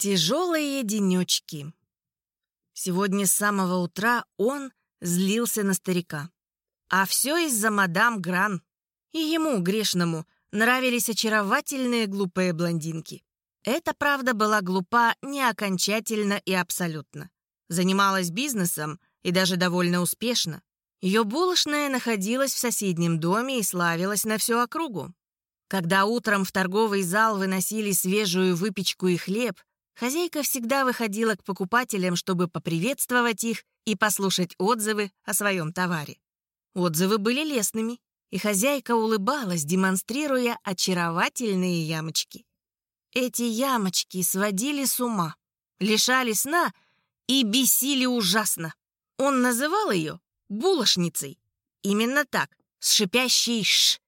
Тяжелые денечки. Сегодня с самого утра он злился на старика. А все из-за мадам Гран. И ему, грешному, нравились очаровательные глупые блондинки. Эта правда была глупа не окончательно и абсолютно. Занималась бизнесом и даже довольно успешно. Ее булочная находилась в соседнем доме и славилась на всю округу. Когда утром в торговый зал выносили свежую выпечку и хлеб, Хозяйка всегда выходила к покупателям, чтобы поприветствовать их и послушать отзывы о своем товаре. Отзывы были лестными, и хозяйка улыбалась, демонстрируя очаровательные ямочки. Эти ямочки сводили с ума, лишали сна и бесили ужасно. Он называл ее булочницей. Именно так, с шипящей «ш»,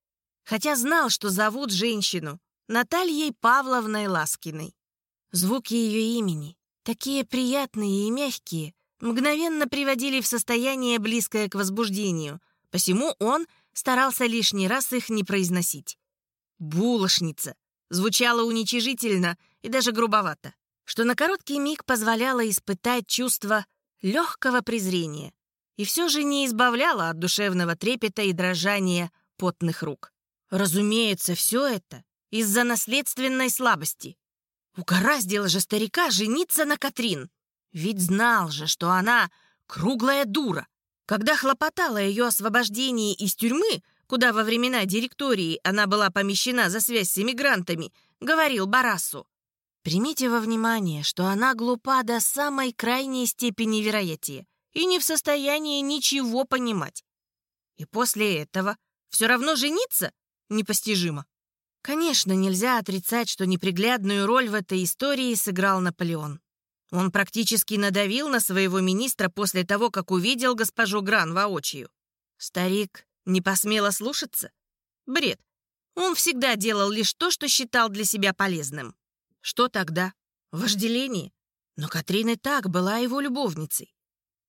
хотя знал, что зовут женщину Натальей Павловной Ласкиной. Звуки ее имени, такие приятные и мягкие, мгновенно приводили в состояние, близкое к возбуждению, посему он старался лишний раз их не произносить. «Булошница» звучало уничижительно и даже грубовато, что на короткий миг позволяло испытать чувство легкого презрения и все же не избавляло от душевного трепета и дрожания потных рук. Разумеется, все это из-за наследственной слабости. Угораздило же старика жениться на Катрин. Ведь знал же, что она круглая дура. Когда хлопотала ее освобождении из тюрьмы, куда во времена директории она была помещена за связь с эмигрантами, говорил Барасу. Примите во внимание, что она глупа до самой крайней степени вероятия и не в состоянии ничего понимать. И после этого все равно жениться непостижимо. Конечно, нельзя отрицать, что неприглядную роль в этой истории сыграл Наполеон. Он практически надавил на своего министра после того, как увидел госпожу Гран воочию. Старик не посмело слушаться? Бред. Он всегда делал лишь то, что считал для себя полезным. Что тогда? Вожделение? Но Катрин и так была его любовницей.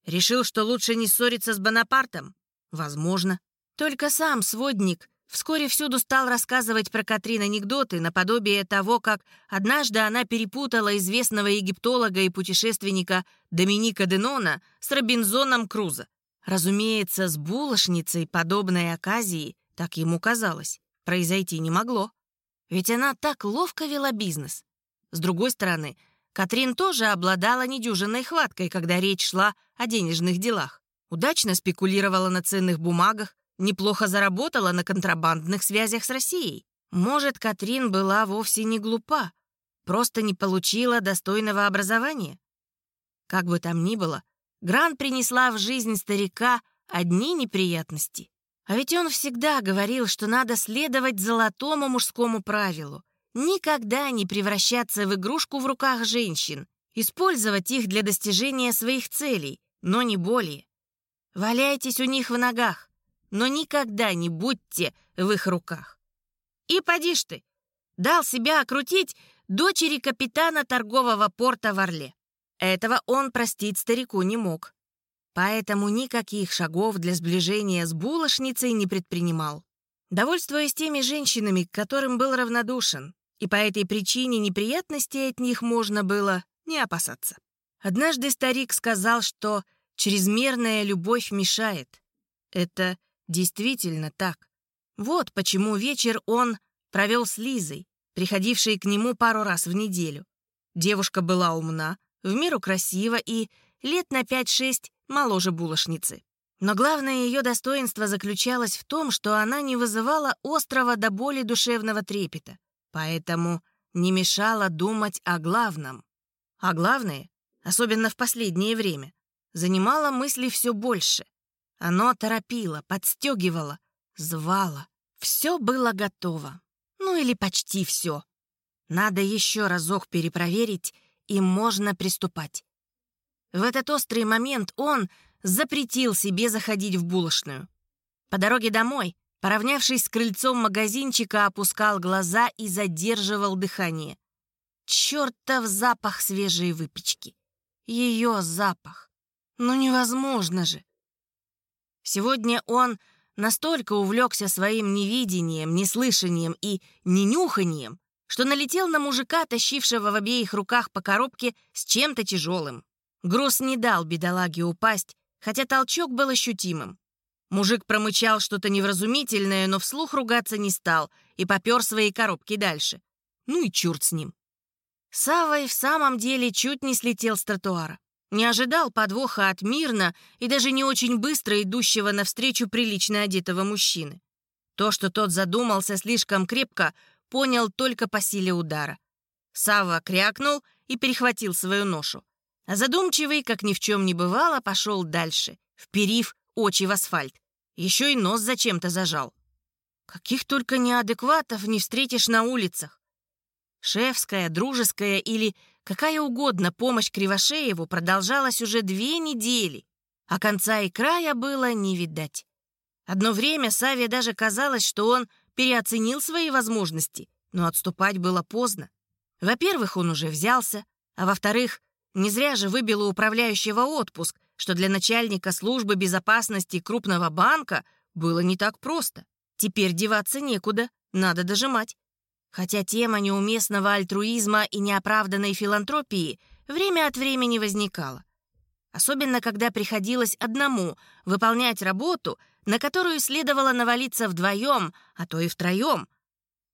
Решил, что лучше не ссориться с Бонапартом? Возможно. Только сам сводник Вскоре всюду стал рассказывать про Катрин анекдоты, наподобие того, как однажды она перепутала известного египтолога и путешественника Доминика Денона с Робинзоном Крузо. Разумеется, с булочницей подобной оказии, так ему казалось, произойти не могло. Ведь она так ловко вела бизнес. С другой стороны, Катрин тоже обладала недюжинной хваткой, когда речь шла о денежных делах. Удачно спекулировала на ценных бумагах, неплохо заработала на контрабандных связях с Россией. Может, Катрин была вовсе не глупа, просто не получила достойного образования. Как бы там ни было, Гран принесла в жизнь старика одни неприятности. А ведь он всегда говорил, что надо следовать золотому мужскому правилу. Никогда не превращаться в игрушку в руках женщин, использовать их для достижения своих целей, но не более. Валяйтесь у них в ногах, но никогда не будьте в их руках. И поди ж ты, дал себя окрутить дочери капитана торгового порта в Орле. Этого он простить старику не мог. Поэтому никаких шагов для сближения с булочницей не предпринимал. Довольствуясь теми женщинами, к которым был равнодушен, и по этой причине неприятностей от них можно было не опасаться. Однажды старик сказал, что чрезмерная любовь мешает. Это Действительно так. Вот почему вечер он провел с Лизой, приходившей к нему пару раз в неделю. Девушка была умна, в меру красива и лет на 5-6 моложе булочницы. Но главное ее достоинство заключалось в том, что она не вызывала острого до боли душевного трепета, поэтому не мешала думать о главном. А главное, особенно в последнее время, занимало мысли все больше. Оно торопило, подстегивало, звало. Все было готово. Ну или почти все. Надо еще разок перепроверить, и можно приступать. В этот острый момент он запретил себе заходить в булочную. По дороге домой, поравнявшись с крыльцом магазинчика, опускал глаза и задерживал дыхание. Чертов запах свежей выпечки. Ее запах. Ну невозможно же. Сегодня он настолько увлекся своим невидением, неслышанием и ненюханием, что налетел на мужика, тащившего в обеих руках по коробке с чем-то тяжелым. Груз не дал бедолаге упасть, хотя толчок был ощутимым. Мужик промычал что-то невразумительное, но вслух ругаться не стал и попер свои коробки дальше. Ну и черт с ним. Сава и в самом деле чуть не слетел с тротуара. Не ожидал подвоха от мирно и даже не очень быстро идущего навстречу прилично одетого мужчины. То, что тот задумался слишком крепко, понял только по силе удара. Сава крякнул и перехватил свою ношу. А задумчивый, как ни в чем не бывало, пошел дальше, вперив очи в асфальт. Еще и нос зачем-то зажал. Каких только неадекватов не встретишь на улицах. Шефская, дружеская или какая угодно помощь Кривошееву продолжалась уже две недели, а конца и края было не видать. Одно время Саве даже казалось, что он переоценил свои возможности, но отступать было поздно. Во-первых, он уже взялся, а во-вторых, не зря же выбил у управляющего отпуск, что для начальника службы безопасности крупного банка было не так просто. Теперь деваться некуда, надо дожимать. Хотя тема неуместного альтруизма и неоправданной филантропии время от времени возникала. Особенно, когда приходилось одному выполнять работу, на которую следовало навалиться вдвоем, а то и втроем.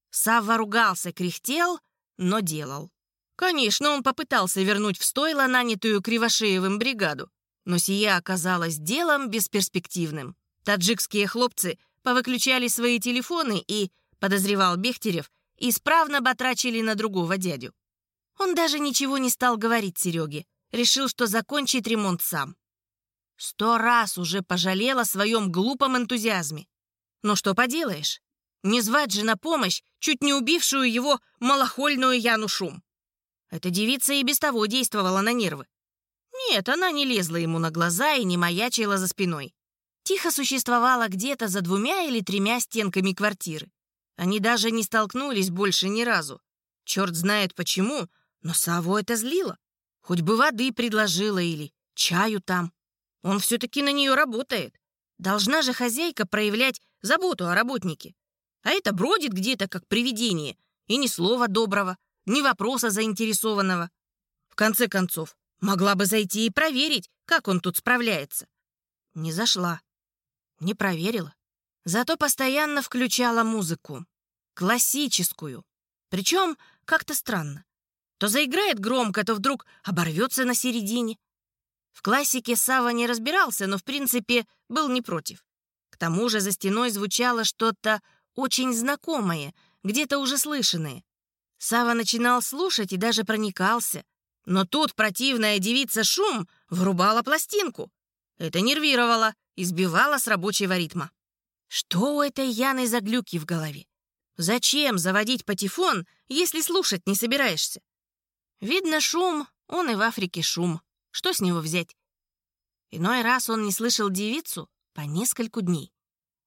Савва ругался, кряхтел, но делал. Конечно, он попытался вернуть в стойло нанятую Кривошеевым бригаду, но сия оказалось делом бесперспективным. Таджикские хлопцы повыключали свои телефоны и, подозревал Бехтерев, исправно батрачили на другого дядю. Он даже ничего не стал говорить Сереге, решил, что закончит ремонт сам. Сто раз уже пожалел о своем глупом энтузиазме. Но что поделаешь, не звать же на помощь чуть не убившую его малохольную Яну Шум. Эта девица и без того действовала на нервы. Нет, она не лезла ему на глаза и не маячила за спиной. Тихо существовала где-то за двумя или тремя стенками квартиры. Они даже не столкнулись больше ни разу. Черт знает почему, но Саву это злило. Хоть бы воды предложила или чаю там. Он все-таки на нее работает. Должна же хозяйка проявлять заботу о работнике. А это бродит где-то, как привидение, и ни слова доброго, ни вопроса заинтересованного. В конце концов, могла бы зайти и проверить, как он тут справляется. Не зашла. Не проверила. Зато постоянно включала музыку. Классическую. Причем как-то странно. То заиграет громко, то вдруг оборвется на середине. В классике Сава не разбирался, но в принципе был не против. К тому же за стеной звучало что-то очень знакомое, где-то уже слышанное. Сава начинал слушать и даже проникался. Но тут противная девица Шум врубала пластинку. Это нервировало, избивало с рабочего ритма. Что у этой Яны за глюки в голове? Зачем заводить патефон, если слушать не собираешься? Видно, шум, он и в Африке шум. Что с него взять? Иной раз он не слышал девицу по нескольку дней.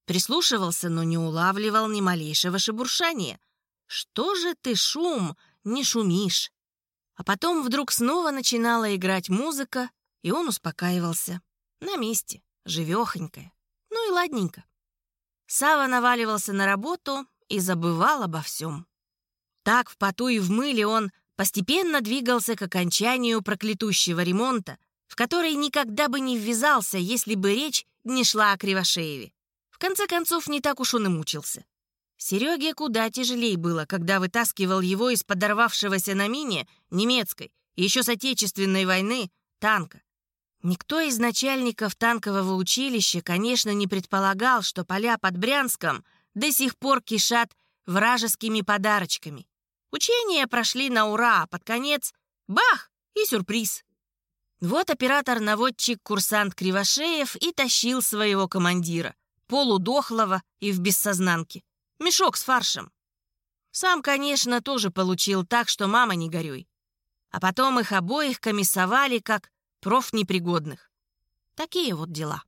Прислушивался, но не улавливал ни малейшего шебуршания. Что же ты, шум, не шумишь? А потом вдруг снова начинала играть музыка, и он успокаивался. На месте, живехонькая. Ну и ладненько. Сава наваливался на работу и забывал обо всем. Так в поту и в мыле он постепенно двигался к окончанию проклятущего ремонта, в который никогда бы не ввязался, если бы речь не шла о Кривошееве. В конце концов, не так уж он и мучился. Сереге куда тяжелее было, когда вытаскивал его из подорвавшегося на мине немецкой, еще с Отечественной войны, танка. Никто из начальников танкового училища, конечно, не предполагал, что поля под Брянском до сих пор кишат вражескими подарочками. Учения прошли на ура, а под конец — бах! И сюрприз. Вот оператор-наводчик-курсант Кривошеев и тащил своего командира, полудохлого и в бессознанке. Мешок с фаршем. Сам, конечно, тоже получил так, что мама не горюй. А потом их обоих комиссовали как профнепригодных. Такие вот дела.